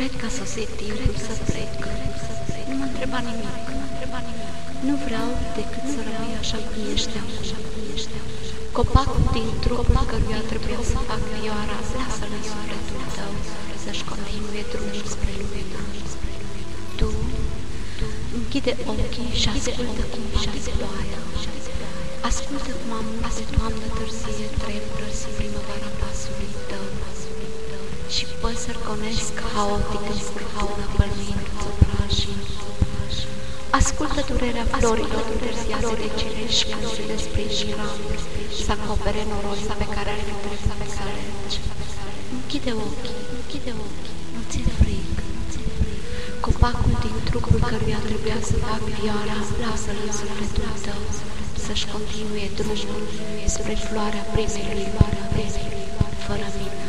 Cred că a sosit timpul să plec. Nu mă întreba nimic. Nu vreau decât să rămâi așa cum ești acum. Copacul din trupul căruia trebuia să fac vioara, lasă-l în sufletul tău să-și continue drumul spre lumină. Tu închide ochii și ascultă cum bate ploaia. Ascultă cum am de toamnă târzie tremură primăvara pasului tău și păsări conesc haotic în furtună pălmind obrajii. Ascultă durerea florilor întârziate de cireș când se desprijină să acopere noroiul pe care ar fi trebuit să alegi. Închide ochii, închide ochii, nu ți frică, Copacul din trupul căruia trebuia să fac vioara, lasă-l în sufletul tău, să-și continue drumul spre floarea primei lui, fără mine.